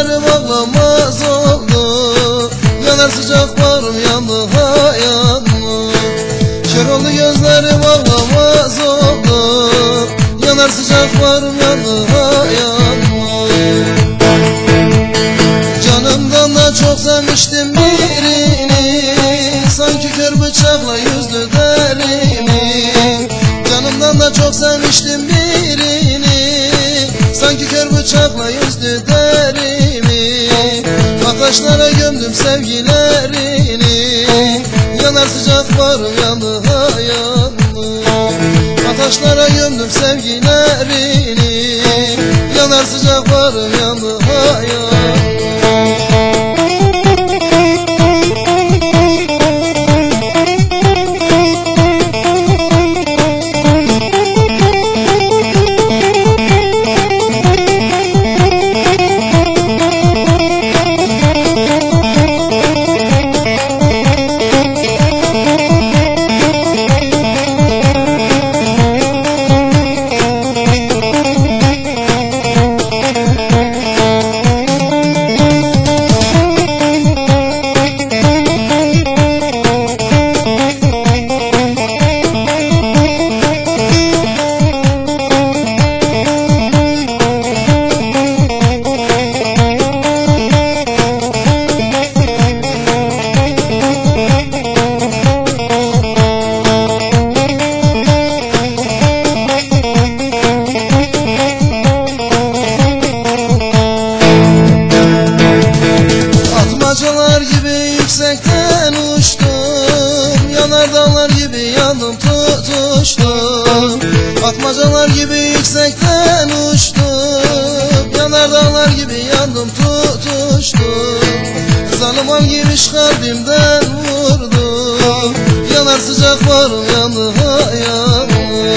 ellerim ağlamaz oldu. Yanar sıcaklarım yandı ha yandı Kör oldu gözlerim ağlamaz oldu. Yanar sıcak sıcaklarım yandı ha yandı Canımdan da çok sevmiştim birini. Sanki kör bıçakla yüzdü derini. Canımdan da çok sevmiştim birini. Sanki kör bıçakla yüzdü derini Ateşlere gömdüm sevgilerini. Yanar sıcak varım yandı ha yandı Ateşlere gömdüm sevgilerini. Yanar sıcak varım yandı ha gibi yüksekten uçtum. Yanar dağlar gibi yandım tutuştum. Atmacalar gibi yüksekten uçtum. Yanar dağlar gibi yandım tutuştum. Zalıman gibi kalbimden vurdu Yanar sıcak varım yandı ha yandı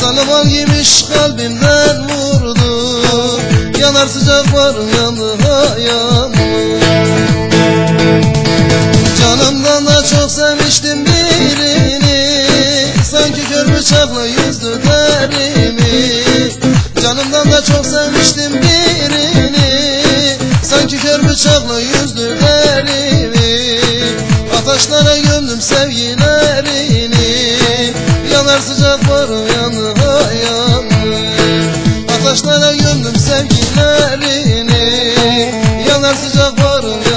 Zalıman gibi kalbimden vurdu Yanar sıcak varım yandı ha Da çok sevmiştim birini. Sanki kör bıçakla yüzdü derimi Ateşlere gömdüm sevgilerini. Yanar sıcak varım yandı ha yandı Ateşlere gömdüm sevgilerini. Yanar sıcak varım